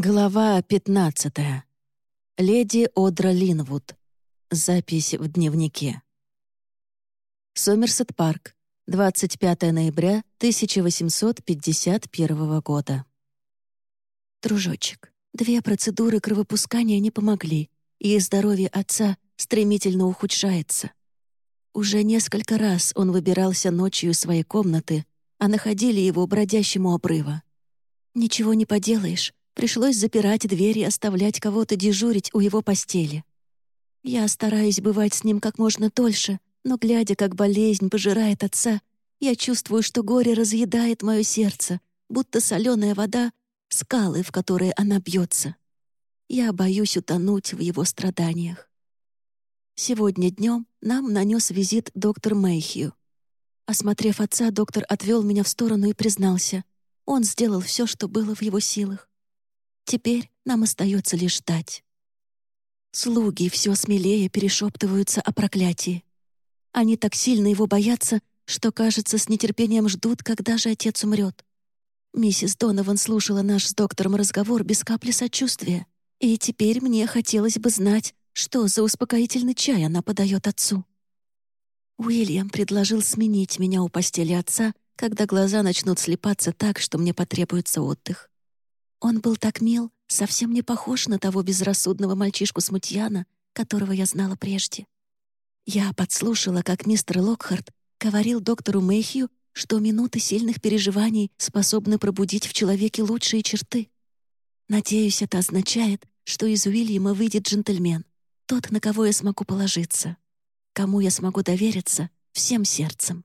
Глава 15. Леди Одра Линвуд. Запись в дневнике. Сомерсет Парк. 25 ноября 1851 года. Дружочек, две процедуры кровопускания не помогли, и здоровье отца стремительно ухудшается. Уже несколько раз он выбирался ночью из своей комнаты, а находили его бродящему обрыва. Ничего не поделаешь, Пришлось запирать дверь и оставлять кого-то дежурить у его постели. Я стараюсь бывать с ним как можно дольше, но, глядя, как болезнь пожирает отца, я чувствую, что горе разъедает мое сердце, будто соленая вода — скалы, в которые она бьется. Я боюсь утонуть в его страданиях. Сегодня днем нам нанес визит доктор Мэйхью. Осмотрев отца, доктор отвел меня в сторону и признался. Он сделал все, что было в его силах. Теперь нам остается лишь ждать. Слуги все смелее перешептываются о проклятии. Они так сильно его боятся, что, кажется, с нетерпением ждут, когда же отец умрет. Миссис Донован слушала наш с доктором разговор без капли сочувствия, и теперь мне хотелось бы знать, что за успокоительный чай она подает отцу. Уильям предложил сменить меня у постели отца, когда глаза начнут слепаться так, что мне потребуется отдых. Он был так мил, совсем не похож на того безрассудного мальчишку-смутьяна, которого я знала прежде. Я подслушала, как мистер Локхарт говорил доктору Мэйхью, что минуты сильных переживаний способны пробудить в человеке лучшие черты. Надеюсь, это означает, что из Уильяма выйдет джентльмен, тот, на кого я смогу положиться, кому я смогу довериться всем сердцем.